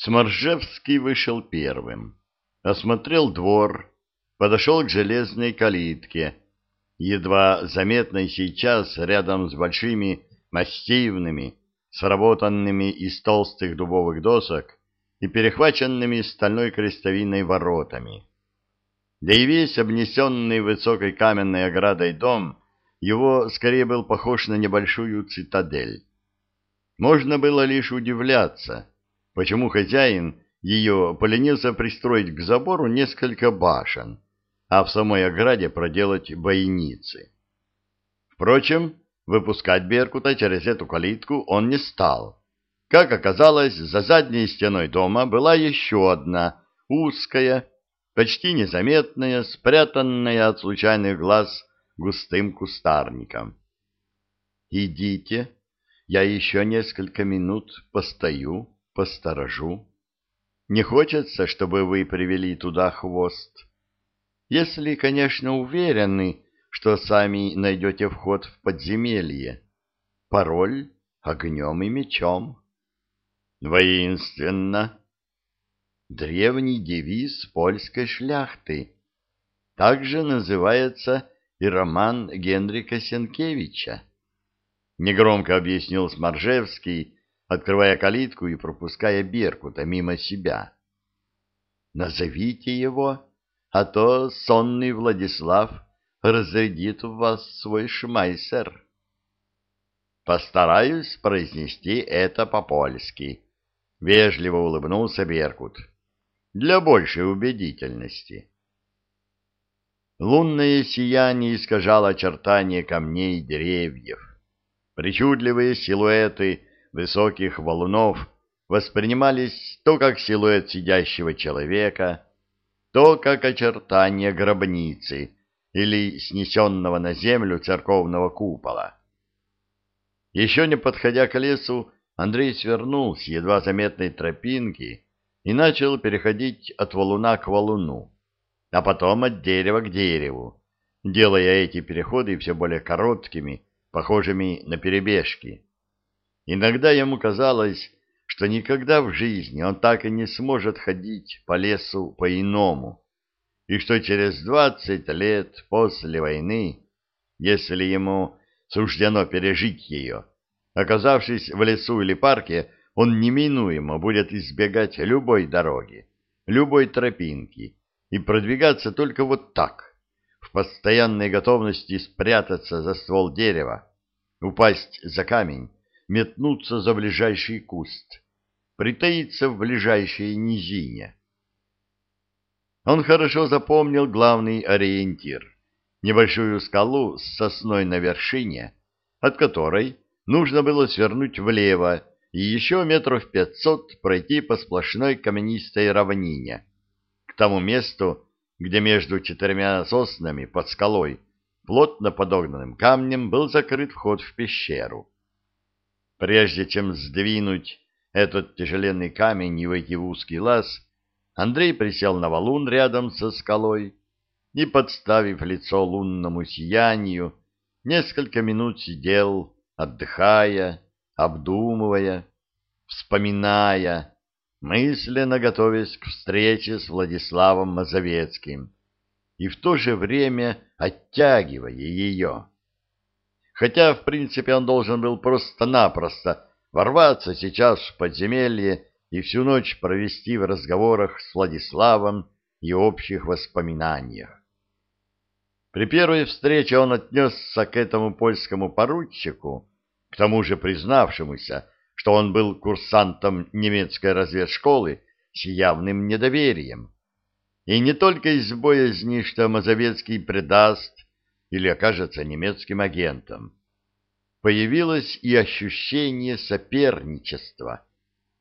Сморжевский вышел первым, осмотрел двор, подошел к железной калитке, едва заметной сейчас рядом с большими массивными, сработанными из толстых дубовых досок и перехваченными стальной крестовиной воротами. Да и весь обнесенный высокой каменной оградой дом его скорее был похож на небольшую цитадель. Можно было лишь удивляться, почему хозяин ее поленился пристроить к забору несколько башен, а в самой ограде проделать бойницы. Впрочем, выпускать Беркута через эту калитку он не стал. Как оказалось, за задней стеной дома была еще одна, узкая, почти незаметная, спрятанная от случайных глаз густым кустарником. «Идите, я еще несколько минут постою, посторожу. Не хочется, чтобы вы привели туда хвост. Если, конечно, уверены, что сами найдете вход в подземелье. Пароль — огнем и мечом». «Воинственно!» древний девиз польской шляхты. Также называется и роман Генрика Сенкевича. Негромко объяснил Сморжевский, открывая калитку и пропуская Беркута мимо себя. «Назовите его, а то сонный Владислав разрядит в вас свой шмайсер». «Постараюсь произнести это по-польски», — вежливо улыбнулся Беркут для большей убедительности. Лунное сияние искажало очертания камней и деревьев. Причудливые силуэты высоких валунов воспринимались то как силуэт сидящего человека, то как очертания гробницы или снесенного на землю церковного купола. Еще не подходя к лесу, Андрей свернул с едва заметной тропинки, и начал переходить от валуна к валуну, а потом от дерева к дереву, делая эти переходы все более короткими, похожими на перебежки. Иногда ему казалось, что никогда в жизни он так и не сможет ходить по лесу по-иному, и что через двадцать лет после войны, если ему суждено пережить ее, оказавшись в лесу или парке, он неминуемо будет избегать любой дороги, любой тропинки и продвигаться только вот так, в постоянной готовности спрятаться за ствол дерева, упасть за камень, метнуться за ближайший куст, притаиться в ближайшей низине. Он хорошо запомнил главный ориентир — небольшую скалу с сосной на вершине, от которой нужно было свернуть влево и еще метров пятьсот пройти по сплошной каменистой равнине, к тому месту, где между четырьмя соснами под скалой, плотно подогнанным камнем, был закрыт вход в пещеру. Прежде чем сдвинуть этот тяжеленный камень и войти в узкий лаз, Андрей присел на валун рядом со скалой и, подставив лицо лунному сиянию, несколько минут сидел, отдыхая, обдумывая, вспоминая, мысленно готовясь к встрече с Владиславом Мазовецким и в то же время оттягивая ее. Хотя, в принципе, он должен был просто-напросто ворваться сейчас в подземелье и всю ночь провести в разговорах с Владиславом и общих воспоминаниях. При первой встрече он отнесся к этому польскому поручику к тому же признавшемуся, что он был курсантом немецкой разведшколы с явным недоверием. И не только из боязни, что Мазовецкий предаст или окажется немецким агентом. Появилось и ощущение соперничества,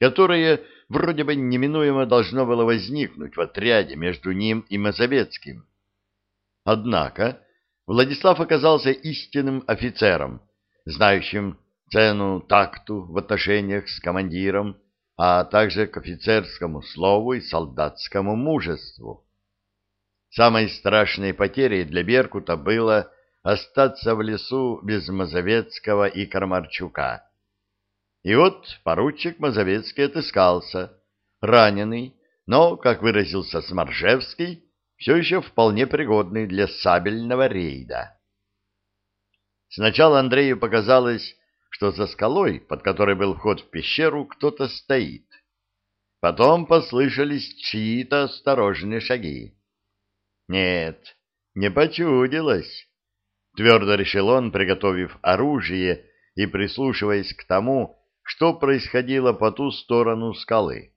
которое вроде бы неминуемо должно было возникнуть в отряде между ним и Мазовецким. Однако Владислав оказался истинным офицером, знающим цену такту в отношениях с командиром, а также к офицерскому слову и солдатскому мужеству. Самой страшной потерей для Беркута было остаться в лесу без Мазовецкого и Кармарчука. И вот поручик Мазовецкий отыскался, раненый, но, как выразился Сморжевский, все еще вполне пригодный для сабельного рейда. Сначала Андрею показалось, что за скалой, под которой был вход в пещеру, кто-то стоит. Потом послышались чьи-то осторожные шаги. Нет, не почудилось. Твердо решил он, приготовив оружие и прислушиваясь к тому, что происходило по ту сторону скалы.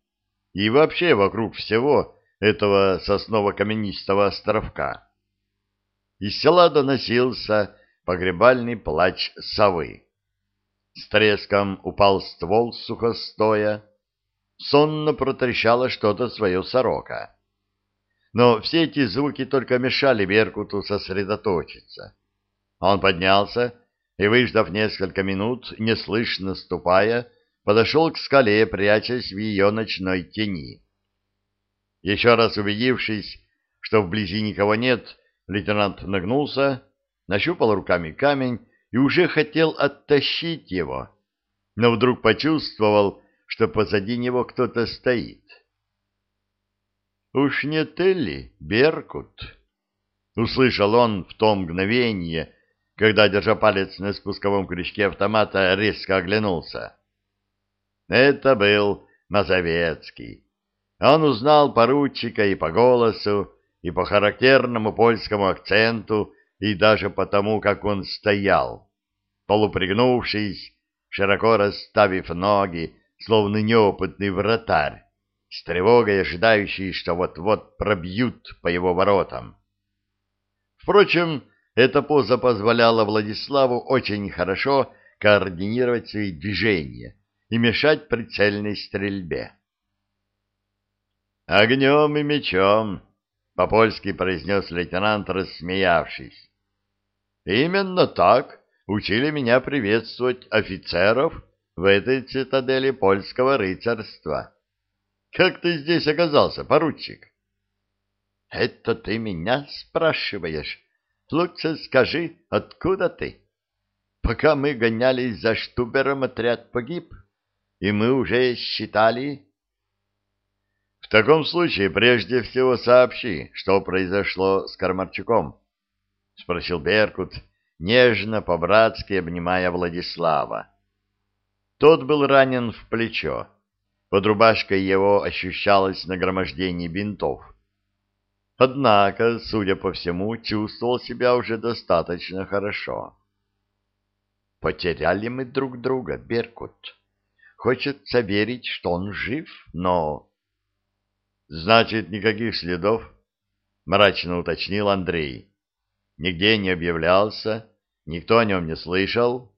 И вообще вокруг всего этого сосново-каменистого островка. Из села доносился погребальный плач совы. С треском упал ствол сухостоя, сонно протрещало что-то свое сорока. Но все эти звуки только мешали Беркуту сосредоточиться. Он поднялся и, выждав несколько минут, неслышно ступая, подошел к скале, прячась в ее ночной тени. Еще раз убедившись, что вблизи никого нет, лейтенант нагнулся, нащупал руками камень и уже хотел оттащить его, но вдруг почувствовал, что позади него кто-то стоит. «Уж не ты ли, Беркут?» — услышал он в том мгновение, когда, держа палец на спусковом крючке автомата, резко оглянулся. Это был Мазовецкий. Он узнал поручика и по голосу, и по характерному польскому акценту, и даже потому, как он стоял, полупригнувшись, широко расставив ноги, словно неопытный вратарь, с тревогой ожидающий, что вот-вот пробьют по его воротам. Впрочем, эта поза позволяла Владиславу очень хорошо координировать свои движения и мешать прицельной стрельбе. «Огнем и мечом», — по-польски произнес лейтенант, рассмеявшись. «Именно так учили меня приветствовать офицеров в этой цитадели польского рыцарства. Как ты здесь оказался, поручик?» «Это ты меня спрашиваешь?» Лучше скажи, откуда ты? Пока мы гонялись за Штубером, отряд погиб, и мы уже считали... В таком случае прежде всего сообщи, что произошло с Кармарчуком, — спросил Беркут, нежно, по-братски обнимая Владислава. Тот был ранен в плечо. Под рубашкой его ощущалось нагромождение бинтов. Однако, судя по всему, чувствовал себя уже достаточно хорошо. Потеряли мы друг друга, Беркут. Хочется верить, что он жив, но... Значит, никаких следов? Мрачно уточнил Андрей. Нигде не объявлялся, никто о нем не слышал.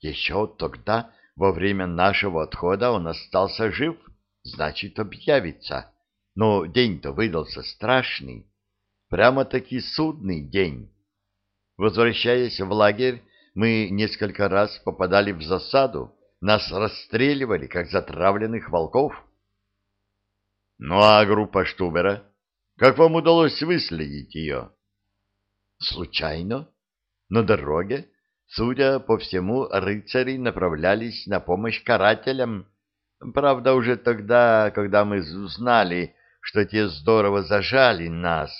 Еще тогда, во время нашего отхода, он остался жив, значит, объявится. Но день-то выдался страшный, прямо-таки судный день. Возвращаясь в лагерь, мы несколько раз попадали в засаду, нас расстреливали, как затравленных волков. Ну а группа Штубера? Как вам удалось выследить ее? Случайно. На дороге, судя по всему, рыцари направлялись на помощь карателям. Правда, уже тогда, когда мы знали, что те здорово зажали нас.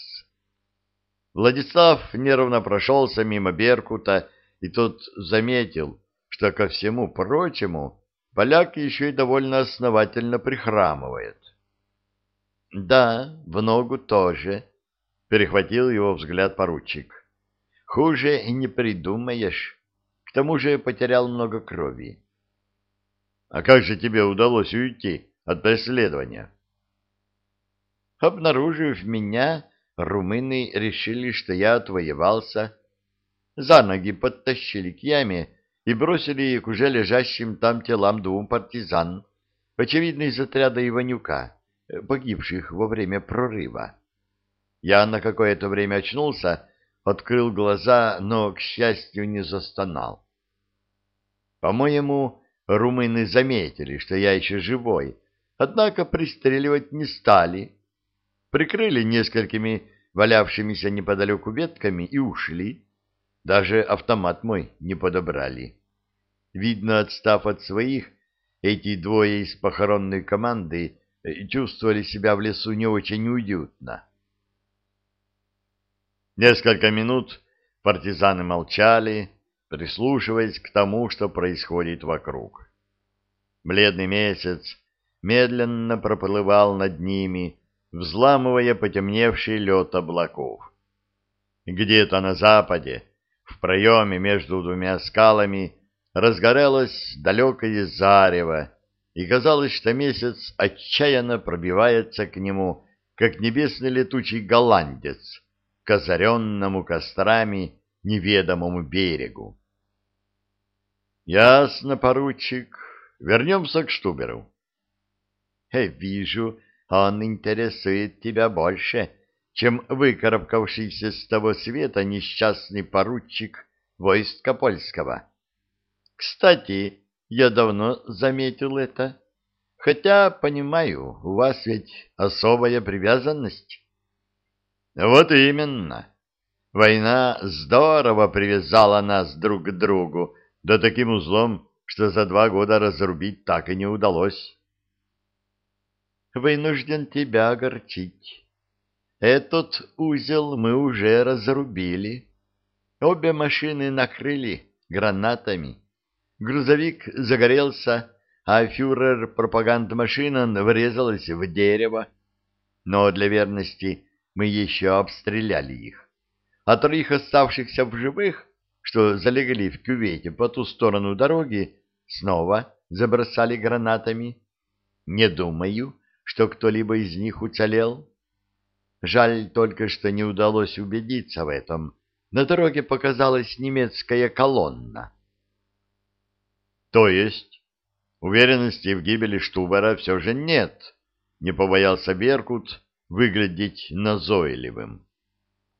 Владислав нервно прошелся мимо Беркута, и тот заметил, что ко всему прочему поляк еще и довольно основательно прихрамывает. — Да, в ногу тоже, — перехватил его взгляд поручик. — Хуже и не придумаешь. К тому же потерял много крови. — А как же тебе удалось уйти от преследования? — Обнаружив меня, румыны решили, что я отвоевался. За ноги подтащили к яме и бросили к уже лежащим там телам двум партизан, очевидно, из отряда Иванюка, погибших во время прорыва. Я на какое-то время очнулся, открыл глаза, но, к счастью, не застонал. По-моему, румыны заметили, что я еще живой, однако пристреливать не стали, прикрыли несколькими валявшимися неподалеку ветками и ушли. Даже автомат мой не подобрали. Видно, отстав от своих, эти двое из похоронной команды э, чувствовали себя в лесу не очень уютно. Несколько минут партизаны молчали, прислушиваясь к тому, что происходит вокруг. Бледный месяц медленно проплывал над ними, взламывая потемневший лед облаков. Где-то на западе, в проеме между двумя скалами, разгорелось далекое зарево, и казалось, что месяц отчаянно пробивается к нему, как небесный летучий голландец, к озаренному кострами неведомому берегу. — Ясно, поручик. Вернемся к Штуберу. — Вижу, он интересует тебя больше, чем выкарабкавшийся с того света несчастный поручик войска польского. Кстати, я давно заметил это. Хотя, понимаю, у вас ведь особая привязанность. Вот именно. Война здорово привязала нас друг к другу, да таким узлом, что за два года разрубить так и не удалось. Вынужден тебя огорчить. Этот узел мы уже разрубили. Обе машины накрыли гранатами. Грузовик загорелся, а фюрер пропагандмашина врезалась в дерево. Но для верности мы еще обстреляли их. А троих оставшихся в живых, что залегли в кювете по ту сторону дороги, снова забросали гранатами. Не думаю, что кто-либо из них уцелел. Жаль только, что не удалось убедиться в этом. На дороге показалась немецкая колонна. То есть уверенности в гибели Штубера все же нет, не побоялся Беркут выглядеть назойливым.